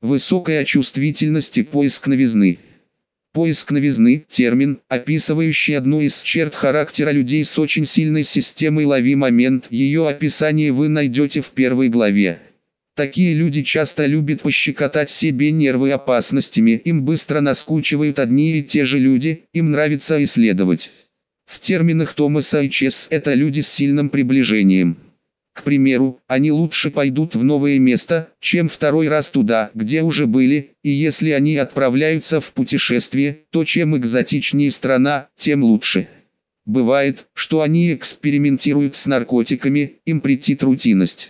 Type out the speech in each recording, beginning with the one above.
Высокая чувствительность и поиск новизны. Поиск новизны – термин, описывающий одну из черт характера людей с очень сильной системой «Лови момент». Ее описание вы найдете в первой главе. Такие люди часто любят пощекотать себе нервы опасностями, им быстро наскучивают одни и те же люди, им нравится исследовать. В терминах Томаса и Чес это люди с сильным приближением. К примеру, они лучше пойдут в новое место, чем второй раз туда, где уже были, и если они отправляются в путешествие, то чем экзотичнее страна, тем лучше. Бывает, что они экспериментируют с наркотиками, им претит рутинность.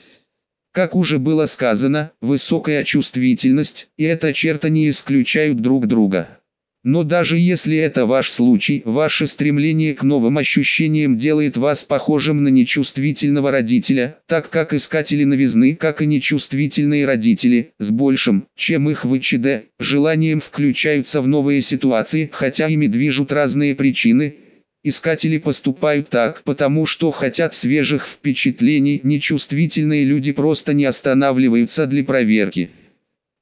Как уже было сказано, высокая чувствительность и эта черта не исключают друг друга. Но даже если это ваш случай, ваше стремление к новым ощущениям делает вас похожим на нечувствительного родителя, так как искатели новизны, как и нечувствительные родители, с большим, чем их ВЧД, желанием включаются в новые ситуации, хотя ими движут разные причины, Искатели поступают так, потому что хотят свежих впечатлений, нечувствительные люди просто не останавливаются для проверки.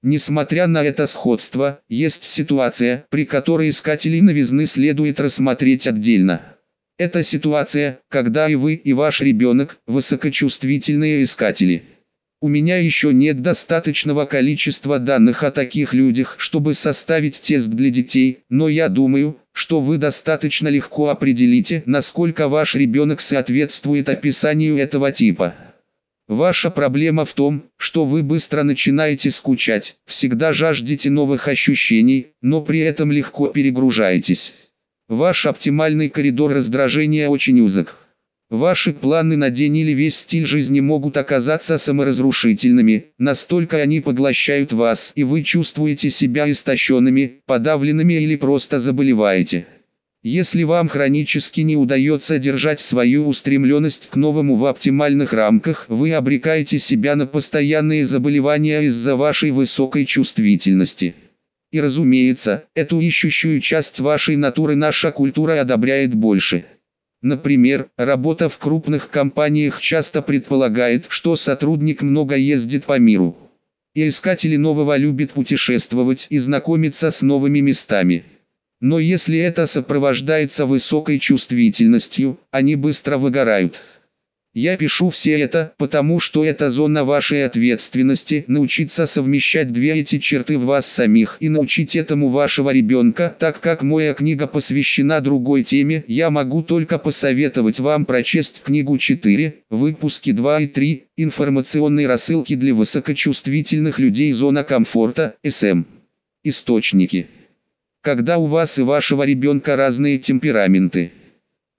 Несмотря на это сходство, есть ситуация, при которой искателей новизны следует рассмотреть отдельно. Это ситуация, когда и вы, и ваш ребенок – высокочувствительные искатели. У меня еще нет достаточного количества данных о таких людях, чтобы составить тест для детей, но я думаю, что вы достаточно легко определите, насколько ваш ребенок соответствует описанию этого типа. Ваша проблема в том, что вы быстро начинаете скучать, всегда жаждете новых ощущений, но при этом легко перегружаетесь. Ваш оптимальный коридор раздражения очень узок. Ваши планы на день или весь стиль жизни могут оказаться саморазрушительными, настолько они поглощают вас и вы чувствуете себя истощенными, подавленными или просто заболеваете. Если вам хронически не удается держать свою устремленность к новому в оптимальных рамках, вы обрекаете себя на постоянные заболевания из-за вашей высокой чувствительности. И разумеется, эту ищущую часть вашей натуры наша культура одобряет больше. Например, работа в крупных компаниях часто предполагает, что сотрудник много ездит по миру. И искатели нового любят путешествовать и знакомиться с новыми местами. Но если это сопровождается высокой чувствительностью, они быстро выгорают. Я пишу все это, потому что это зона вашей ответственности, научиться совмещать две эти черты в вас самих и научить этому вашего ребенка, так как моя книга посвящена другой теме, я могу только посоветовать вам прочесть книгу 4, выпуски 2 и 3, информационные рассылки для высокочувствительных людей зона комфорта, СМ. Источники. Когда у вас и вашего ребенка разные темпераменты.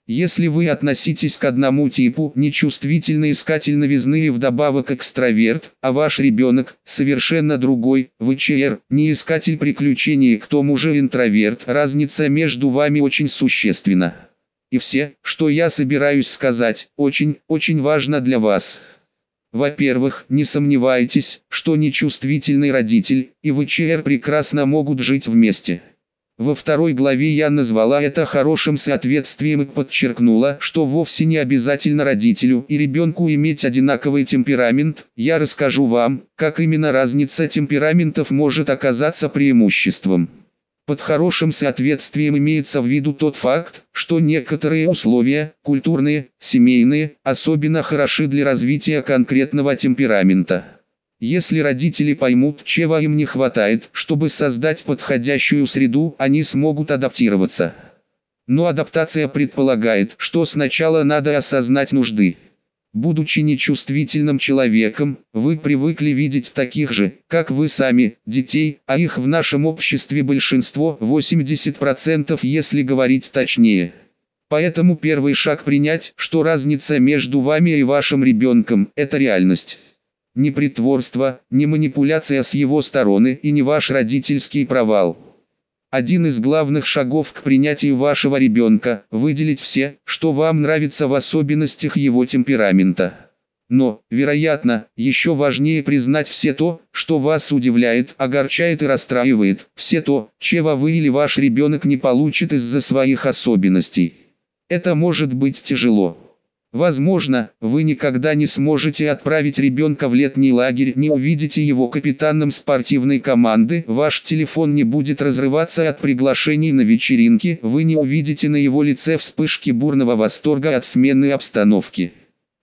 Если вы относитесь к одному типу, нечувствительный искатель новизны и вдобавок экстраверт, а ваш ребенок, совершенно другой, ВЧР, не искатель приключений, к тому же интроверт, разница между вами очень существенна. И все, что я собираюсь сказать, очень, очень важно для вас. Во-первых, не сомневайтесь, что нечувствительный родитель и ВЧР прекрасно могут жить вместе. Во второй главе я назвала это хорошим соответствием и подчеркнула, что вовсе не обязательно родителю и ребенку иметь одинаковый темперамент. Я расскажу вам, как именно разница темпераментов может оказаться преимуществом. Под хорошим соответствием имеется в виду тот факт, что некоторые условия, культурные, семейные, особенно хороши для развития конкретного темперамента. Если родители поймут, чего им не хватает, чтобы создать подходящую среду, они смогут адаптироваться. Но адаптация предполагает, что сначала надо осознать нужды. Будучи нечувствительным человеком, вы привыкли видеть таких же, как вы сами, детей, а их в нашем обществе большинство, 80% если говорить точнее. Поэтому первый шаг принять, что разница между вами и вашим ребенком – это реальность. Ни притворство, ни манипуляция с его стороны и не ваш родительский провал. Один из главных шагов к принятию вашего ребенка – выделить все, что вам нравится в особенностях его темперамента. Но, вероятно, еще важнее признать все то, что вас удивляет, огорчает и расстраивает, все то, чего вы или ваш ребенок не получит из-за своих особенностей. Это может быть тяжело. Возможно, вы никогда не сможете отправить ребенка в летний лагерь, не увидите его капитаном спортивной команды, ваш телефон не будет разрываться от приглашений на вечеринки, вы не увидите на его лице вспышки бурного восторга от смены обстановки.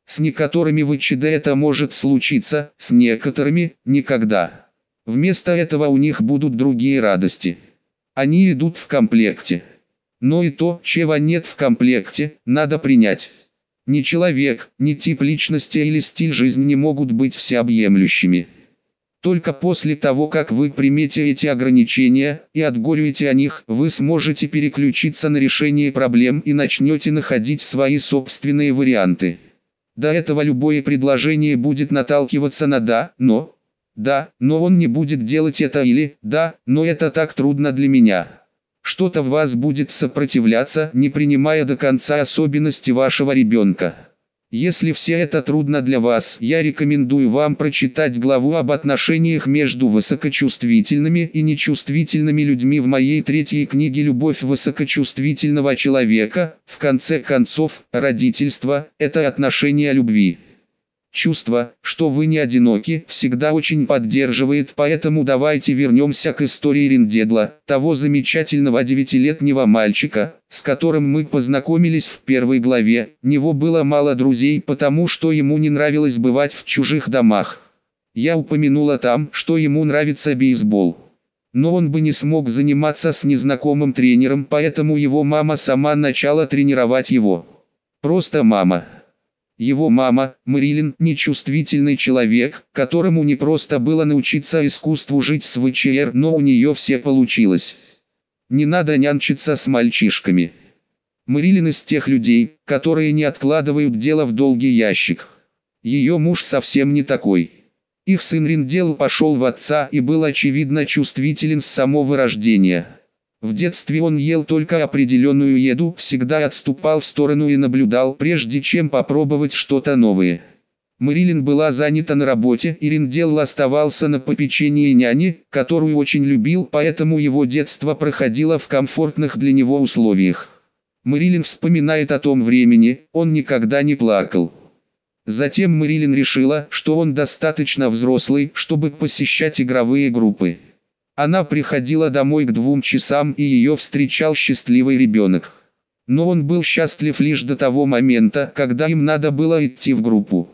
С некоторыми в ИЧД это может случиться, с некоторыми – никогда. Вместо этого у них будут другие радости. Они идут в комплекте. Но и то, чего нет в комплекте, надо принять. Ни человек, ни тип личности или стиль жизни не могут быть всеобъемлющими. Только после того, как вы примете эти ограничения и отгорюете о них, вы сможете переключиться на решение проблем и начнете находить свои собственные варианты. До этого любое предложение будет наталкиваться на «да», «но», «да», но он не будет делать это или «да», но это так трудно для меня. Что-то в вас будет сопротивляться, не принимая до конца особенности вашего ребенка. Если все это трудно для вас, я рекомендую вам прочитать главу об отношениях между высокочувствительными и нечувствительными людьми в моей третьей книге «Любовь высокочувствительного человека». В конце концов, родительство – это отношение любви. Чувство, что вы не одиноки, всегда очень поддерживает, поэтому давайте вернемся к истории Риндедла, того замечательного девятилетнего мальчика, с которым мы познакомились в первой главе. Него было мало друзей, потому что ему не нравилось бывать в чужих домах. Я упомянула там, что ему нравится бейсбол. Но он бы не смог заниматься с незнакомым тренером, поэтому его мама сама начала тренировать его. Просто мама. Его мама, Мэрилин, нечувствительный человек, которому не просто было научиться искусству жить с ВЧР, но у нее все получилось. Не надо нянчиться с мальчишками. Мэрилин из тех людей, которые не откладывают дело в долгий ящик. Ее муж совсем не такой. Их сын Риндел пошел в отца и был очевидно чувствителен с самого рождения. В детстве он ел только определенную еду, всегда отступал в сторону и наблюдал, прежде чем попробовать что-то новое. Мэрилин была занята на работе, и Риндел оставался на попечении няни, которую очень любил, поэтому его детство проходило в комфортных для него условиях. Мэрилин вспоминает о том времени, он никогда не плакал. Затем Мэрилин решила, что он достаточно взрослый, чтобы посещать игровые группы. Она приходила домой к двум часам и ее встречал счастливый ребенок. Но он был счастлив лишь до того момента, когда им надо было идти в группу.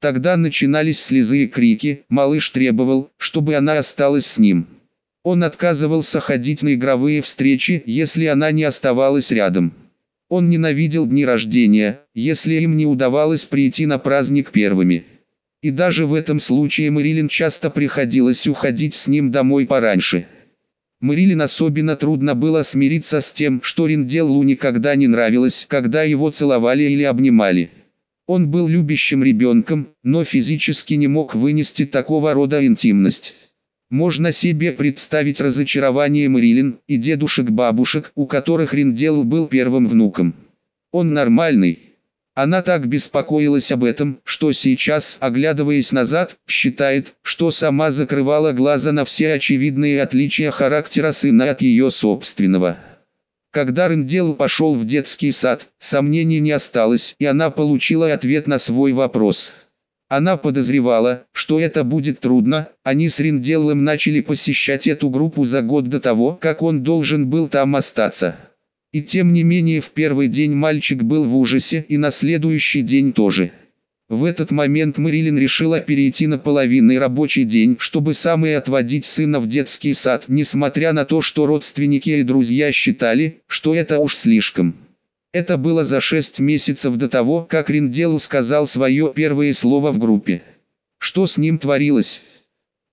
Тогда начинались слезы и крики, малыш требовал, чтобы она осталась с ним. Он отказывался ходить на игровые встречи, если она не оставалась рядом. Он ненавидел дни рождения, если им не удавалось прийти на праздник первыми. И даже в этом случае Мэрилин часто приходилось уходить с ним домой пораньше. Мэрилин особенно трудно было смириться с тем, что Ринделлу никогда не нравилось, когда его целовали или обнимали. Он был любящим ребенком, но физически не мог вынести такого рода интимность. Можно себе представить разочарование Мэрилин и дедушек-бабушек, у которых Ринделл был первым внуком. Он нормальный, она так беспокоилась об этом, что сейчас, оглядываясь назад, считает, что сама закрывала глаза на все очевидные отличия характера сына от ее собственного. Когда Рендел пошел в детский сад, сомнений не осталось, и она получила ответ на свой вопрос. Она подозревала, что это будет трудно, они с Ринделлом начали посещать эту группу за год до того, как он должен был там остаться. И тем не менее в первый день мальчик был в ужасе и на следующий день тоже. В этот момент Мэрилин решила перейти на половинный рабочий день, чтобы самой отводить сына в детский сад, несмотря на то, что родственники и друзья считали, что это уж слишком. Это было за шесть месяцев до того, как Риндел сказал свое первое слово в группе. Что с ним творилось?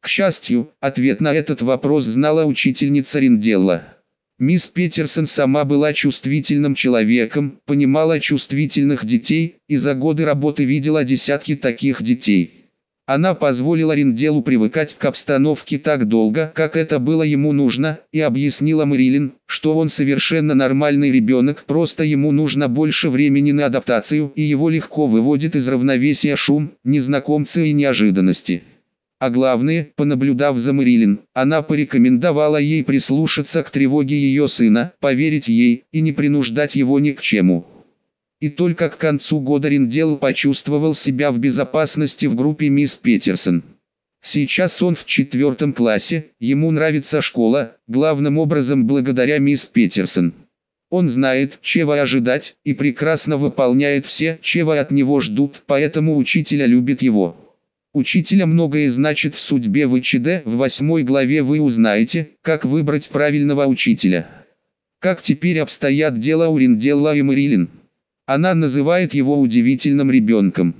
К счастью, ответ на этот вопрос знала учительница Ринделла. Мисс Петерсон сама была чувствительным человеком, понимала чувствительных детей, и за годы работы видела десятки таких детей. Она позволила Ринделу привыкать к обстановке так долго, как это было ему нужно, и объяснила Мэрилин, что он совершенно нормальный ребенок, просто ему нужно больше времени на адаптацию, и его легко выводит из равновесия шум, незнакомцы и неожиданности. А главное, понаблюдав за Мэрилин, она порекомендовала ей прислушаться к тревоге ее сына, поверить ей и не принуждать его ни к чему. И только к концу года Риндел почувствовал себя в безопасности в группе мисс Петерсон. Сейчас он в четвертом классе, ему нравится школа, главным образом благодаря мисс Петерсон. Он знает, чего ожидать, и прекрасно выполняет все, чего от него ждут, поэтому учителя любит его. Учителя многое значит в судьбе ВЧД, в восьмой главе вы узнаете, как выбрать правильного учителя. Как теперь обстоят дела у Ринделла и Марилин. Она называет его удивительным ребенком.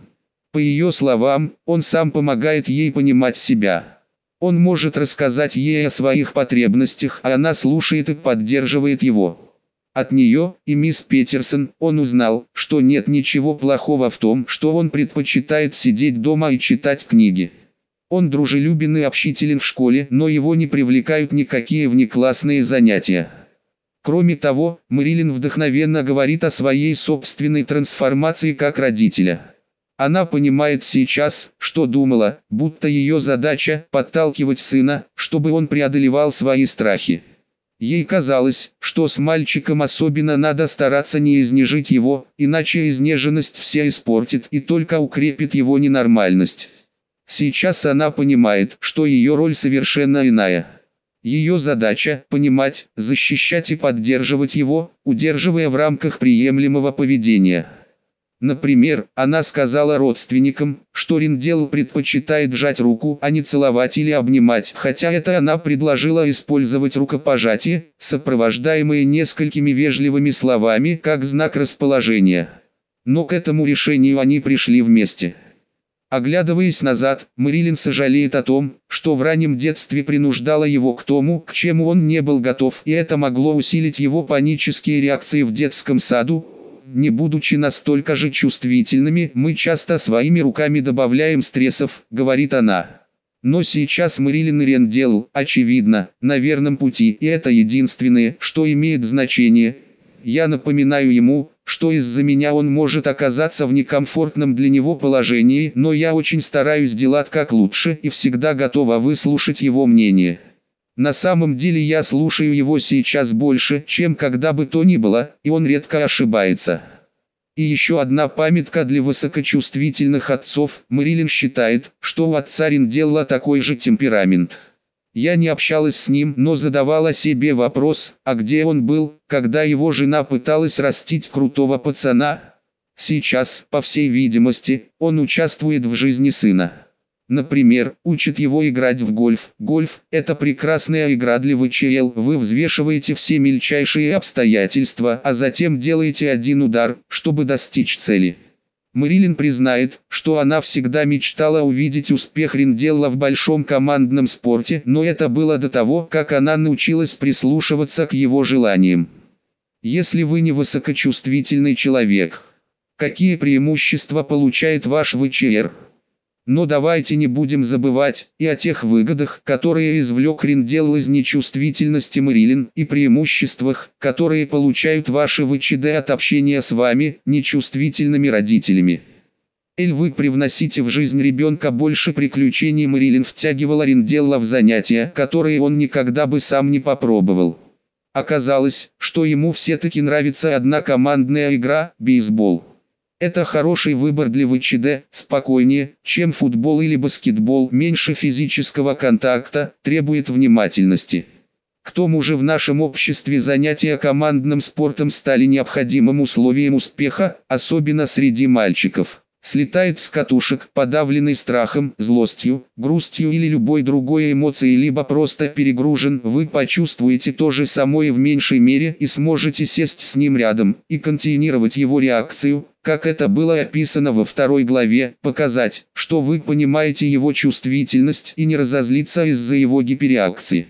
По ее словам, он сам помогает ей понимать себя. Он может рассказать ей о своих потребностях, а она слушает и поддерживает его. От нее и мисс Петерсон он узнал, что нет ничего плохого в том, что он предпочитает сидеть дома и читать книги. Он дружелюбен и общителен в школе, но его не привлекают никакие внеклассные занятия. Кроме того, Мэрилин вдохновенно говорит о своей собственной трансформации как родителя. Она понимает сейчас, что думала, будто ее задача – подталкивать сына, чтобы он преодолевал свои страхи. Ей казалось, что с мальчиком особенно надо стараться не изнежить его, иначе изнеженность все испортит и только укрепит его ненормальность. Сейчас она понимает, что ее роль совершенно иная. Ее задача – понимать, защищать и поддерживать его, удерживая в рамках приемлемого поведения. Например, она сказала родственникам, что Риндел предпочитает жать руку, а не целовать или обнимать, хотя это она предложила использовать рукопожатие, сопровождаемое несколькими вежливыми словами, как знак расположения. Но к этому решению они пришли вместе. Оглядываясь назад, Мэрилин сожалеет о том, что в раннем детстве принуждала его к тому, к чему он не был готов, и это могло усилить его панические реакции в детском саду, не будучи настолько же чувствительными, мы часто своими руками добавляем стрессов, говорит она. Но сейчас Мэрилин Рендел, очевидно, на верном пути, и это единственное, что имеет значение. Я напоминаю ему, что из-за меня он может оказаться в некомфортном для него положении, но я очень стараюсь делать как лучше и всегда готова выслушать его мнение. На самом деле я слушаю его сейчас больше, чем когда бы то ни было, и он редко ошибается. И еще одна памятка для высокочувствительных отцов. Мэрилин считает, что у отца Ринделла такой же темперамент. Я не общалась с ним, но задавала себе вопрос, а где он был, когда его жена пыталась растить крутого пацана? Сейчас, по всей видимости, он участвует в жизни сына. Например, учит его играть в гольф. Гольф – это прекрасная игра для ВЧЛ. Вы взвешиваете все мельчайшие обстоятельства, а затем делаете один удар, чтобы достичь цели. Мэрилин признает, что она всегда мечтала увидеть успех Ринделла в большом командном спорте, но это было до того, как она научилась прислушиваться к его желаниям. Если вы не высокочувствительный человек, какие преимущества получает ваш ВЧР? Но давайте не будем забывать и о тех выгодах, которые извлек Риндел из нечувствительности Мэрилин, и преимуществах, которые получают ваши ВЧД от общения с вами, нечувствительными родителями. Эль вы привносите в жизнь ребенка больше приключений Мэрилин втягивала Ринделла в занятия, которые он никогда бы сам не попробовал. Оказалось, что ему все-таки нравится одна командная игра – бейсбол. Это хороший выбор для ВЧД, спокойнее, чем футбол или баскетбол, меньше физического контакта, требует внимательности. К тому же в нашем обществе занятия командным спортом стали необходимым условием успеха, особенно среди мальчиков слетает с катушек, подавленный страхом, злостью, грустью или любой другой эмоцией, либо просто перегружен, вы почувствуете то же самое в меньшей мере и сможете сесть с ним рядом и контейнировать его реакцию, как это было описано во второй главе, показать, что вы понимаете его чувствительность и не разозлиться из-за его гиперреакции.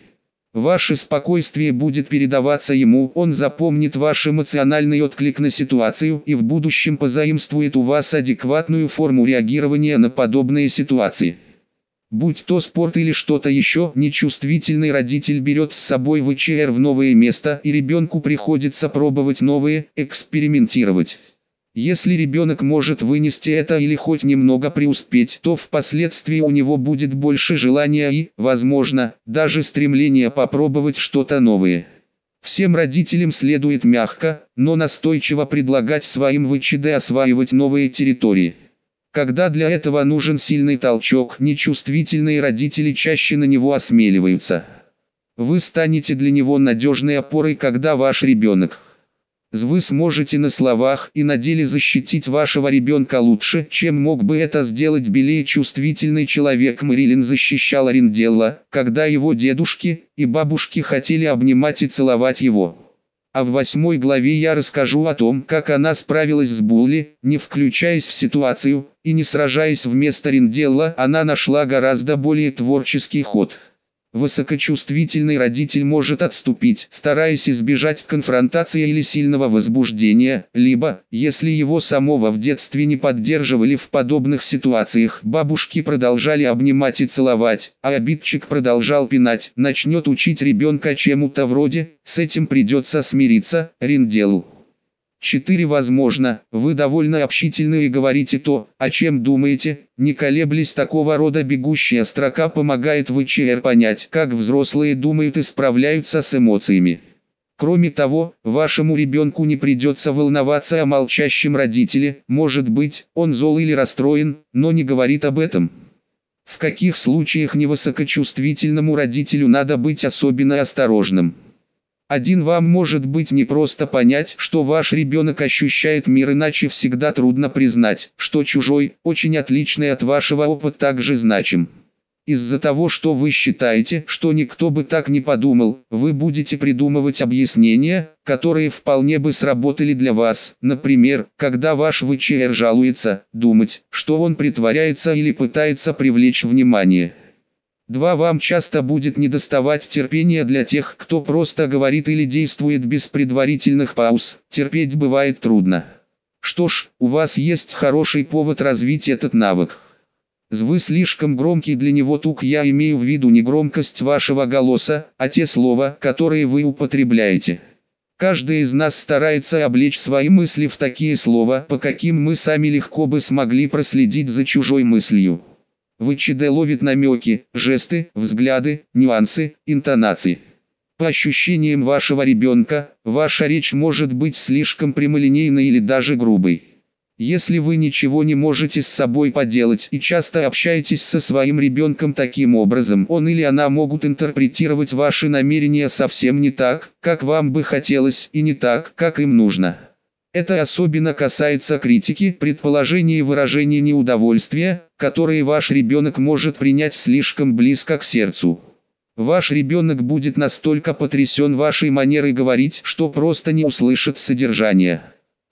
Ваше спокойствие будет передаваться ему, он запомнит ваш эмоциональный отклик на ситуацию и в будущем позаимствует у вас адекватную форму реагирования на подобные ситуации. Будь то спорт или что-то еще, нечувствительный родитель берет с собой ВЧР в новое место и ребенку приходится пробовать новые, экспериментировать. Если ребенок может вынести это или хоть немного преуспеть, то впоследствии у него будет больше желания и, возможно, даже стремления попробовать что-то новое. Всем родителям следует мягко, но настойчиво предлагать своим ВЧД осваивать новые территории. Когда для этого нужен сильный толчок, нечувствительные родители чаще на него осмеливаются. Вы станете для него надежной опорой, когда ваш ребенок. Вы сможете на словах и на деле защитить вашего ребенка лучше, чем мог бы это сделать белее чувствительный человек. Мэрилин защищал Ринделла, когда его дедушки и бабушки хотели обнимать и целовать его. А в восьмой главе я расскажу о том, как она справилась с Булли, не включаясь в ситуацию, и не сражаясь вместо Ринделла, она нашла гораздо более творческий ход. Высокочувствительный родитель может отступить, стараясь избежать конфронтации или сильного возбуждения, либо, если его самого в детстве не поддерживали в подобных ситуациях, бабушки продолжали обнимать и целовать, а обидчик продолжал пинать, начнет учить ребенка чему-то вроде «с этим придется смириться, Ринделу». 4. Возможно, вы довольно общительны и говорите то, о чем думаете, не колеблясь такого рода бегущая строка помогает ВЧР понять, как взрослые думают и справляются с эмоциями. Кроме того, вашему ребенку не придется волноваться о молчащем родителе, может быть, он зол или расстроен, но не говорит об этом. В каких случаях невысокочувствительному родителю надо быть особенно осторожным? Один вам может быть не просто понять, что ваш ребенок ощущает мир иначе всегда трудно признать, что чужой, очень отличный от вашего опыта также значим. Из-за того, что вы считаете, что никто бы так не подумал, вы будете придумывать объяснения, которые вполне бы сработали для вас. Например, когда ваш ВЧР жалуется, думать, что он притворяется или пытается привлечь внимание. 2. Вам часто будет недоставать терпения для тех, кто просто говорит или действует без предварительных пауз. Терпеть бывает трудно. Что ж, у вас есть хороший повод развить этот навык. Вы слишком громкий для него тук я имею в виду не громкость вашего голоса, а те слова, которые вы употребляете. Каждый из нас старается облечь свои мысли в такие слова, по каким мы сами легко бы смогли проследить за чужой мыслью. ВЧД ловит намеки, жесты, взгляды, нюансы, интонации. По ощущениям вашего ребенка, ваша речь может быть слишком прямолинейной или даже грубой. Если вы ничего не можете с собой поделать и часто общаетесь со своим ребенком таким образом, он или она могут интерпретировать ваши намерения совсем не так, как вам бы хотелось, и не так, как им нужно. Это особенно касается критики, предположений и выражения неудовольствия, которые ваш ребенок может принять слишком близко к сердцу. Ваш ребенок будет настолько потрясен вашей манерой говорить, что просто не услышит содержание.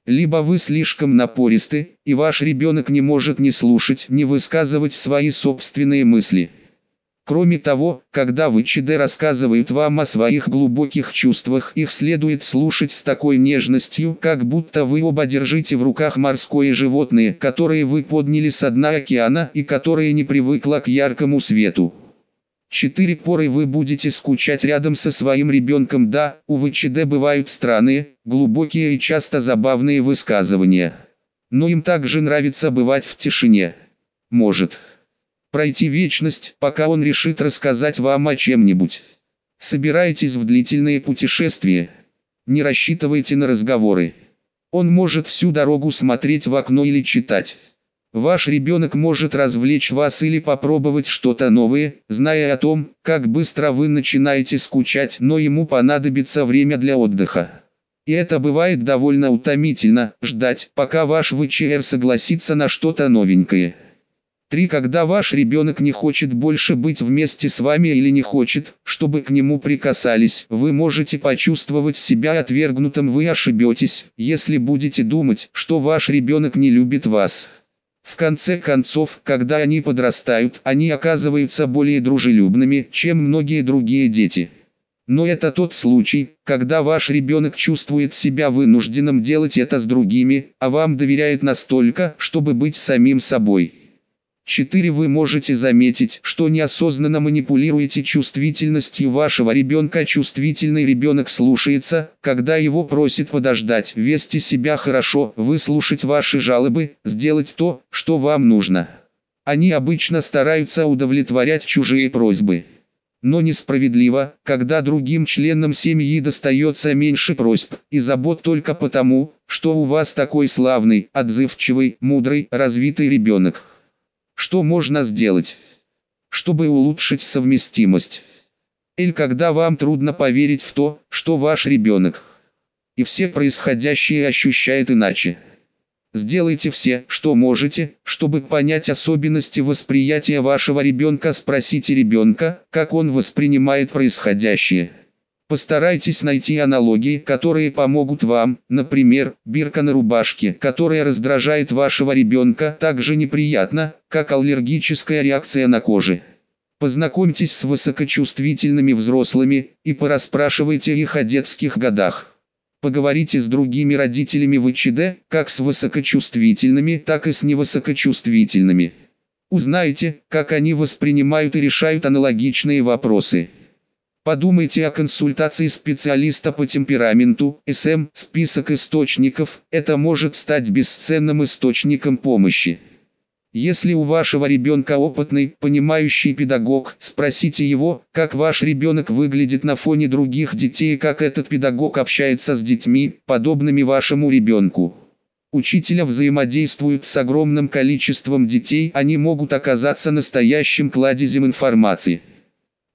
Либо вы слишком напористы, и ваш ребенок не может ни слушать, ни высказывать свои собственные мысли. Кроме того, когда вы ЧД рассказывают вам о своих глубоких чувствах, их следует слушать с такой нежностью, как будто вы оба держите в руках морское животное, которое вы подняли со дна океана и которое не привыкло к яркому свету. Четыре поры вы будете скучать рядом со своим ребенком. Да, у ВЧД бывают странные, глубокие и часто забавные высказывания. Но им также нравится бывать в тишине. Может пройти вечность, пока он решит рассказать вам о чем-нибудь. Собираетесь в длительные путешествия. Не рассчитывайте на разговоры. Он может всю дорогу смотреть в окно или читать. Ваш ребенок может развлечь вас или попробовать что-то новое, зная о том, как быстро вы начинаете скучать, но ему понадобится время для отдыха. И это бывает довольно утомительно, ждать, пока ваш ВЧР согласится на что-то новенькое. 3. Когда ваш ребенок не хочет больше быть вместе с вами или не хочет, чтобы к нему прикасались, вы можете почувствовать себя отвергнутым. Вы ошибетесь, если будете думать, что ваш ребенок не любит вас. В конце концов, когда они подрастают, они оказываются более дружелюбными, чем многие другие дети. Но это тот случай, когда ваш ребенок чувствует себя вынужденным делать это с другими, а вам доверяет настолько, чтобы быть самим собой. 4. Вы можете заметить, что неосознанно манипулируете чувствительностью вашего ребенка. Чувствительный ребенок слушается, когда его просит подождать, вести себя хорошо, выслушать ваши жалобы, сделать то, что вам нужно. Они обычно стараются удовлетворять чужие просьбы. Но несправедливо, когда другим членам семьи достается меньше просьб и забот только потому, что у вас такой славный, отзывчивый, мудрый, развитый ребенок. Что можно сделать, чтобы улучшить совместимость? Или когда вам трудно поверить в то, что ваш ребенок и все происходящее ощущает иначе. Сделайте все, что можете, чтобы понять особенности восприятия вашего ребенка. Спросите ребенка, как он воспринимает происходящее. Постарайтесь найти аналогии, которые помогут вам, например, бирка на рубашке, которая раздражает вашего ребенка так же неприятно, как аллергическая реакция на коже. Познакомьтесь с высокочувствительными взрослыми и порасспрашивайте их о детских годах. Поговорите с другими родителями в ИЧД, как с высокочувствительными, так и с невысокочувствительными. Узнайте, как они воспринимают и решают аналогичные вопросы. Подумайте о консультации специалиста по темпераменту, СМ, список источников, это может стать бесценным источником помощи. Если у вашего ребенка опытный, понимающий педагог, спросите его, как ваш ребенок выглядит на фоне других детей и как этот педагог общается с детьми, подобными вашему ребенку. Учителя взаимодействуют с огромным количеством детей, они могут оказаться настоящим кладезем информации.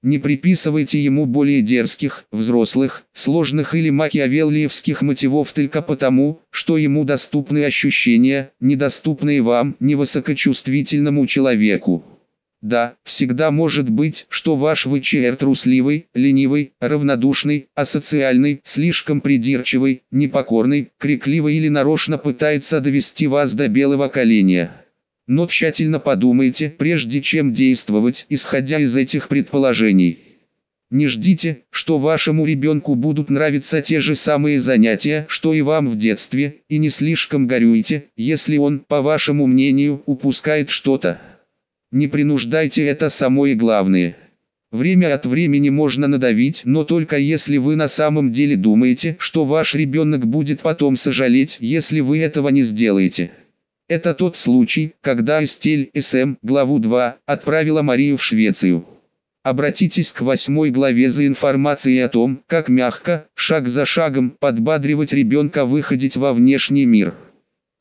Не приписывайте ему более дерзких, взрослых, сложных или макиавеллиевских мотивов только потому, что ему доступны ощущения, недоступные вам, невысокочувствительному человеку. Да, всегда может быть, что ваш ВЧР трусливый, ленивый, равнодушный, асоциальный, слишком придирчивый, непокорный, крикливый или нарочно пытается довести вас до белого коленя. Но тщательно подумайте, прежде чем действовать, исходя из этих предположений. Не ждите, что вашему ребенку будут нравиться те же самые занятия, что и вам в детстве, и не слишком горюйте, если он, по вашему мнению, упускает что-то. Не принуждайте это самое главное. Время от времени можно надавить, но только если вы на самом деле думаете, что ваш ребенок будет потом сожалеть, если вы этого не сделаете. Это тот случай, когда Эстель СМ, главу 2, отправила Марию в Швецию. Обратитесь к восьмой главе за информацией о том, как мягко, шаг за шагом, подбадривать ребенка выходить во внешний мир.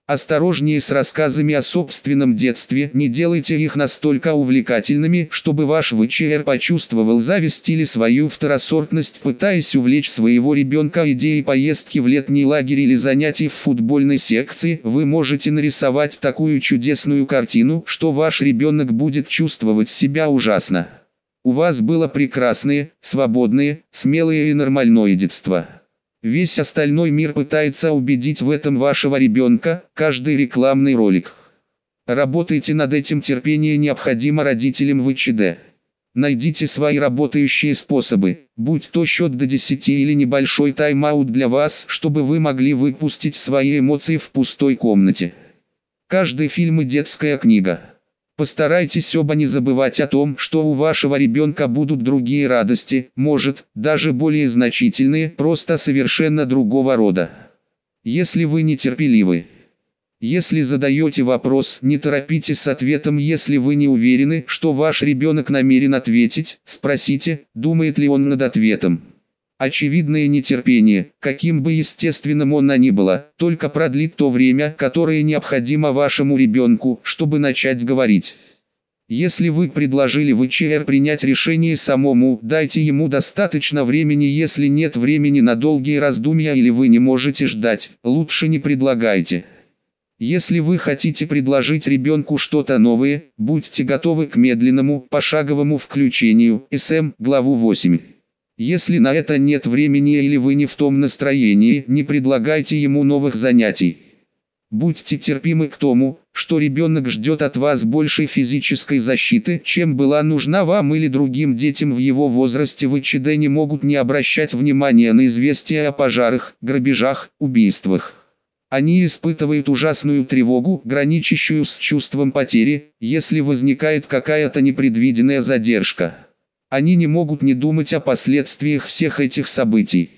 Осторожнее с рассказами о собственном детстве, не делайте их настолько увлекательными, чтобы ваш ВЧР почувствовал зависть или свою второсортность, пытаясь увлечь своего ребенка идеей поездки в летний лагерь или занятий в футбольной секции. Вы можете нарисовать такую чудесную картину, что ваш ребенок будет чувствовать себя ужасно. У вас было прекрасное, свободное, смелое и нормальное детство. Весь остальной мир пытается убедить в этом вашего ребенка, каждый рекламный ролик. Работайте над этим терпение необходимо родителям в. Найдите свои работающие способы, будь то счет до 10 или небольшой тайм-аут для вас, чтобы вы могли выпустить свои эмоции в пустой комнате. Каждый фильм и детская книга. Постарайтесь оба не забывать о том, что у вашего ребенка будут другие радости, может, даже более значительные, просто совершенно другого рода. Если вы нетерпеливы. Если задаете вопрос, не торопитесь с ответом, если вы не уверены, что ваш ребенок намерен ответить, спросите, думает ли он над ответом. Очевидное нетерпение, каким бы естественным оно ни было, только продлит то время, которое необходимо вашему ребенку, чтобы начать говорить. Если вы предложили ВЧР принять решение самому, дайте ему достаточно времени, если нет времени на долгие раздумья или вы не можете ждать, лучше не предлагайте. Если вы хотите предложить ребенку что-то новое, будьте готовы к медленному, пошаговому включению, СМ, главу 8. Если на это нет времени или вы не в том настроении, не предлагайте ему новых занятий. Будьте терпимы к тому, что ребенок ждет от вас большей физической защиты, чем была нужна вам или другим детям в его возрасте в ИЧД не могут не обращать внимания на известия о пожарах, грабежах, убийствах. Они испытывают ужасную тревогу, граничащую с чувством потери, если возникает какая-то непредвиденная задержка. Они не могут не думать о последствиях всех этих событий.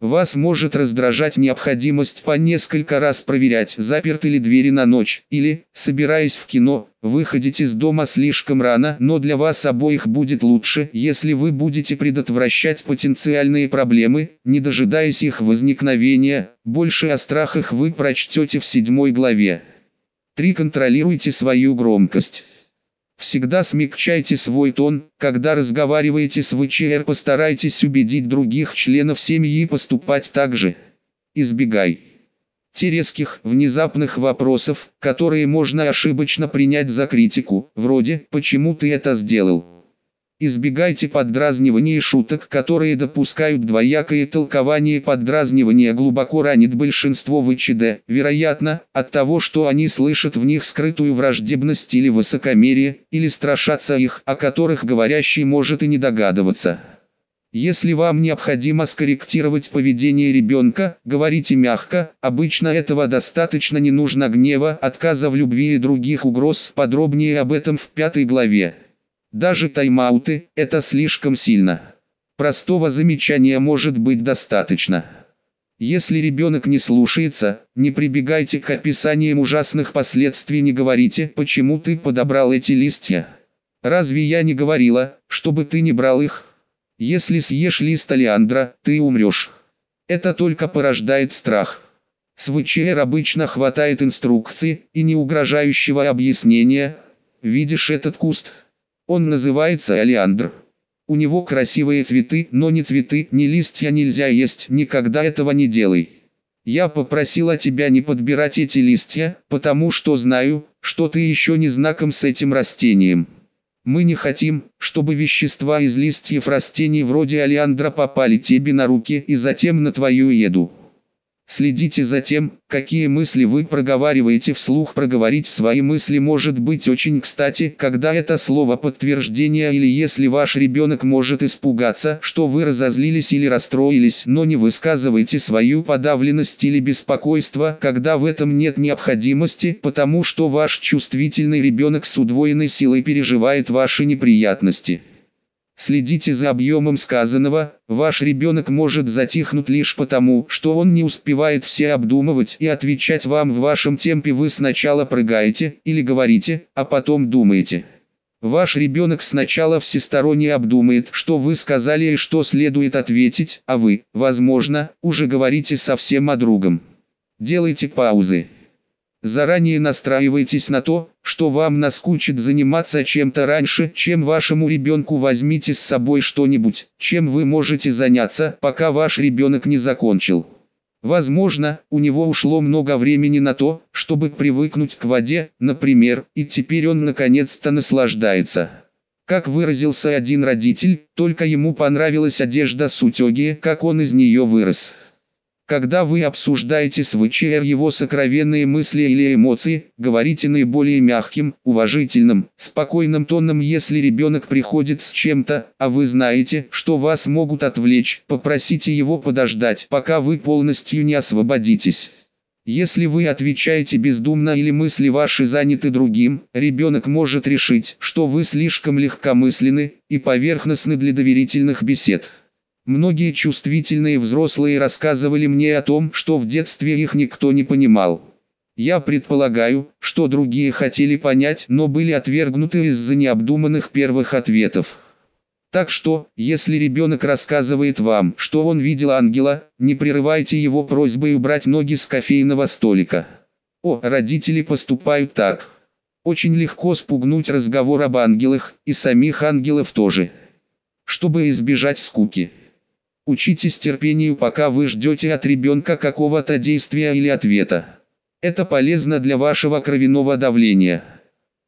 Вас может раздражать необходимость по несколько раз проверять, заперты ли двери на ночь, или, собираясь в кино, выходить из дома слишком рано, но для вас обоих будет лучше, если вы будете предотвращать потенциальные проблемы, не дожидаясь их возникновения, больше о страхах вы прочтете в седьмой главе. 3. Контролируйте свою громкость. Всегда смягчайте свой тон, когда разговариваете с ВЧР постарайтесь убедить других членов семьи поступать так же. Избегай те резких, внезапных вопросов, которые можно ошибочно принять за критику, вроде «почему ты это сделал?». Избегайте поддразнивания и шуток, которые допускают двоякое толкование поддразнивания глубоко ранит большинство ВЧД, вероятно, от того, что они слышат в них скрытую враждебность или высокомерие, или страшатся их, о которых говорящий может и не догадываться. Если вам необходимо скорректировать поведение ребенка, говорите мягко, обычно этого достаточно не нужно гнева, отказа в любви и других угроз, подробнее об этом в пятой главе. Даже тайм-ауты – это слишком сильно. Простого замечания может быть достаточно. Если ребенок не слушается, не прибегайте к описаниям ужасных последствий, не говорите, почему ты подобрал эти листья. Разве я не говорила, чтобы ты не брал их? Если съешь лист олеандра, ты умрешь. Это только порождает страх. С ВЧР обычно хватает инструкции и не угрожающего объяснения. Видишь этот куст? Он называется олеандр. У него красивые цветы, но ни цветы, ни листья нельзя есть, никогда этого не делай. Я попросила тебя не подбирать эти листья, потому что знаю, что ты еще не знаком с этим растением. Мы не хотим, чтобы вещества из листьев растений вроде олеандра попали тебе на руки и затем на твою еду. Следите за тем, какие мысли вы проговариваете вслух. Проговорить свои мысли может быть очень кстати, когда это слово подтверждения или если ваш ребенок может испугаться, что вы разозлились или расстроились, но не высказывайте свою подавленность или беспокойство, когда в этом нет необходимости, потому что ваш чувствительный ребенок с удвоенной силой переживает ваши неприятности. Следите за объемом сказанного, ваш ребенок может затихнуть лишь потому, что он не успевает все обдумывать и отвечать вам в вашем темпе вы сначала прыгаете или говорите, а потом думаете. Ваш ребенок сначала всесторонне обдумает, что вы сказали и что следует ответить, а вы, возможно, уже говорите совсем о другом. Делайте паузы. Заранее настраивайтесь на то, что вам наскучит заниматься чем-то раньше, чем вашему ребенку возьмите с собой что-нибудь, чем вы можете заняться, пока ваш ребенок не закончил. Возможно, у него ушло много времени на то, чтобы привыкнуть к воде, например, и теперь он наконец-то наслаждается. Как выразился один родитель, только ему понравилась одежда с утеги, как он из нее вырос. Когда вы обсуждаете с ВЧР его сокровенные мысли или эмоции, говорите наиболее мягким, уважительным, спокойным тоном если ребенок приходит с чем-то, а вы знаете, что вас могут отвлечь, попросите его подождать, пока вы полностью не освободитесь. Если вы отвечаете бездумно или мысли ваши заняты другим, ребенок может решить, что вы слишком легкомысленны и поверхностны для доверительных бесед. Многие чувствительные взрослые рассказывали мне о том, что в детстве их никто не понимал. Я предполагаю, что другие хотели понять, но были отвергнуты из-за необдуманных первых ответов. Так что, если ребенок рассказывает вам, что он видел ангела, не прерывайте его просьбой убрать ноги с кофейного столика. О, родители поступают так. Очень легко спугнуть разговор об ангелах, и самих ангелов тоже. Чтобы избежать скуки. Учитесь терпению пока вы ждете от ребенка какого-то действия или ответа. Это полезно для вашего кровяного давления.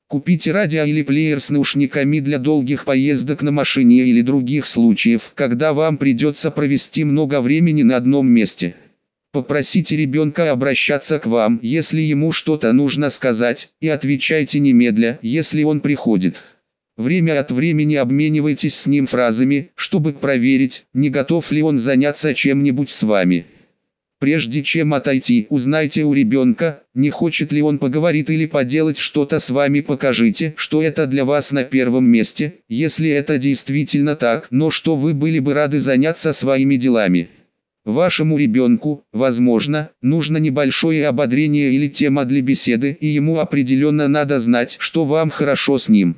Купите радио или плеер с наушниками для долгих поездок на машине или других случаев, когда вам придется провести много времени на одном месте. Попросите ребенка обращаться к вам, если ему что-то нужно сказать, и отвечайте немедля, если он приходит. Время от времени обменивайтесь с ним фразами, чтобы проверить, не готов ли он заняться чем-нибудь с вами. Прежде чем отойти, узнайте у ребенка, не хочет ли он поговорить или поделать что-то с вами покажите, что это для вас на первом месте, если это действительно так, но что вы были бы рады заняться своими делами. Вашему ребенку, возможно, нужно небольшое ободрение или тема для беседы, и ему определенно надо знать, что вам хорошо с ним.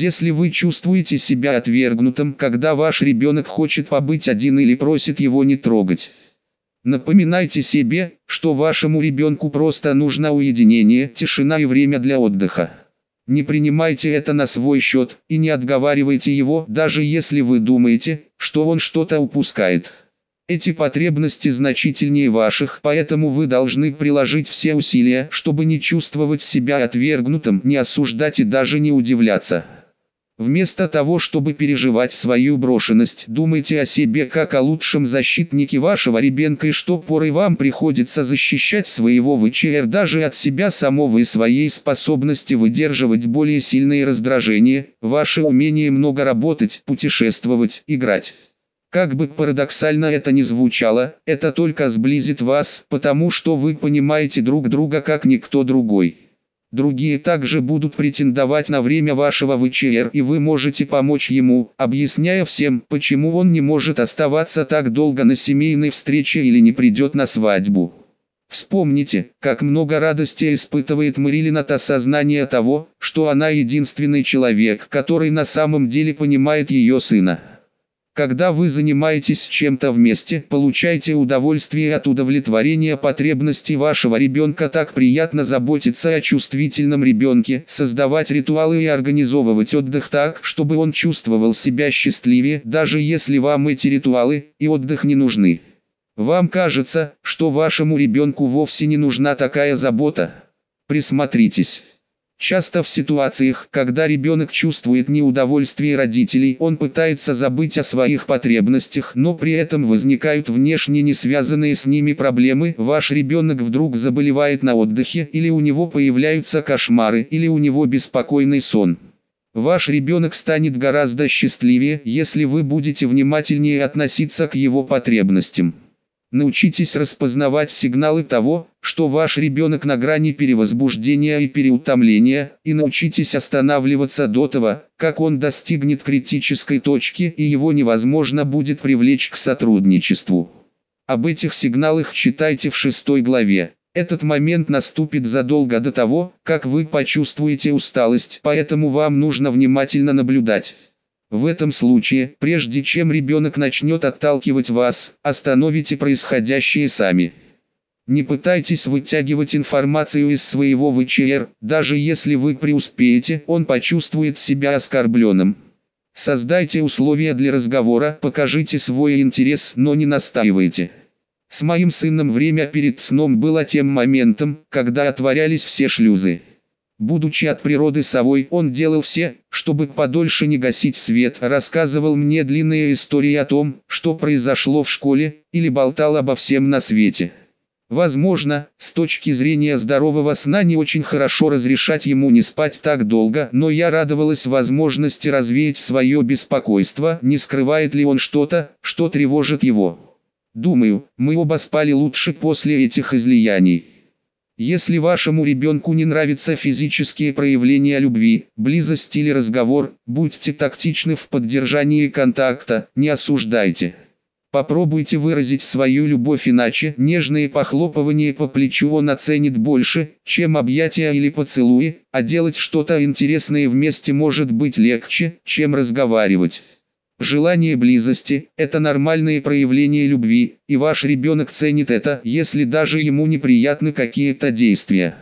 Если вы чувствуете себя отвергнутым, когда ваш ребенок хочет побыть один или просит его не трогать, напоминайте себе, что вашему ребенку просто нужно уединение, тишина и время для отдыха. Не принимайте это на свой счет и не отговаривайте его, даже если вы думаете, что он что-то упускает. Эти потребности значительнее ваших, поэтому вы должны приложить все усилия, чтобы не чувствовать себя отвергнутым, не осуждать и даже не удивляться. Вместо того, чтобы переживать свою брошенность, думайте о себе как о лучшем защитнике вашего ребенка и что порой вам приходится защищать своего ВЧР даже от себя самого и своей способности выдерживать более сильные раздражения, ваше умение много работать, путешествовать, играть. Как бы парадоксально это ни звучало, это только сблизит вас, потому что вы понимаете друг друга как никто другой. Другие также будут претендовать на время вашего ВЧР и вы можете помочь ему, объясняя всем, почему он не может оставаться так долго на семейной встрече или не придет на свадьбу. Вспомните, как много радости испытывает Марилин от осознания того, что она единственный человек, который на самом деле понимает ее сына. Когда вы занимаетесь чем-то вместе, получайте удовольствие от удовлетворения потребностей вашего ребенка. Так приятно заботиться о чувствительном ребенке, создавать ритуалы и организовывать отдых так, чтобы он чувствовал себя счастливее, даже если вам эти ритуалы и отдых не нужны. Вам кажется, что вашему ребенку вовсе не нужна такая забота? Присмотритесь. Часто в ситуациях, когда ребенок чувствует неудовольствие родителей, он пытается забыть о своих потребностях, но при этом возникают внешне не связанные с ними проблемы. Ваш ребенок вдруг заболевает на отдыхе, или у него появляются кошмары, или у него беспокойный сон. Ваш ребенок станет гораздо счастливее, если вы будете внимательнее относиться к его потребностям. Научитесь распознавать сигналы того, что ваш ребенок на грани перевозбуждения и переутомления, и научитесь останавливаться до того, как он достигнет критической точки и его невозможно будет привлечь к сотрудничеству. Об этих сигналах читайте в шестой главе. Этот момент наступит задолго до того, как вы почувствуете усталость, поэтому вам нужно внимательно наблюдать. В этом случае, прежде чем ребенок начнет отталкивать вас, остановите происходящее сами. Не пытайтесь вытягивать информацию из своего ВЧР, даже если вы преуспеете, он почувствует себя оскорбленным. Создайте условия для разговора, покажите свой интерес, но не настаивайте. С моим сыном время перед сном было тем моментом, когда отворялись все шлюзы. Будучи от природы совой, он делал все, чтобы подольше не гасить свет, рассказывал мне длинные истории о том, что произошло в школе, или болтал обо всем на свете. Возможно, с точки зрения здорового сна не очень хорошо разрешать ему не спать так долго, но я радовалась возможности развеять свое беспокойство, не скрывает ли он что-то, что тревожит его. Думаю, мы оба спали лучше после этих излияний. Если вашему ребенку не нравятся физические проявления любви, близость или разговор, будьте тактичны в поддержании контакта, не осуждайте. Попробуйте выразить свою любовь иначе, нежные похлопывания по плечу он оценит больше, чем объятия или поцелуи, а делать что-то интересное вместе может быть легче, чем разговаривать. Желание близости – это нормальные проявления любви, и ваш ребенок ценит это, если даже ему неприятны какие-то действия.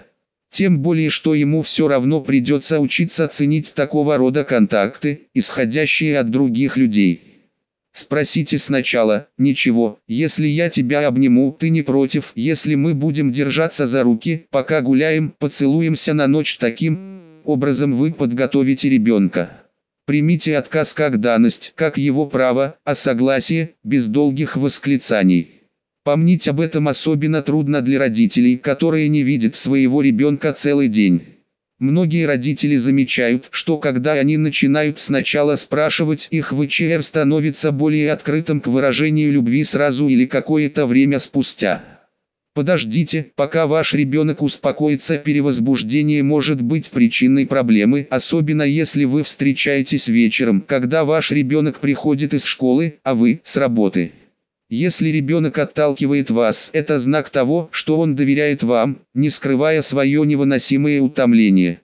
Тем более, что ему все равно придется учиться ценить такого рода контакты, исходящие от других людей. Спросите сначала, ничего, если я тебя обниму, ты не против, если мы будем держаться за руки, пока гуляем, поцелуемся на ночь таким образом вы подготовите ребенка. Примите отказ как данность, как его право, а согласие, без долгих восклицаний. Помнить об этом особенно трудно для родителей, которые не видят своего ребенка целый день. Многие родители замечают, что когда они начинают сначала спрашивать, их ВЧР становится более открытым к выражению любви сразу или какое-то время спустя. Подождите, пока ваш ребенок успокоится. Перевозбуждение может быть причиной проблемы, особенно если вы встречаетесь вечером, когда ваш ребенок приходит из школы, а вы с работы. Если ребенок отталкивает вас, это знак того, что он доверяет вам, не скрывая свое невыносимое утомление.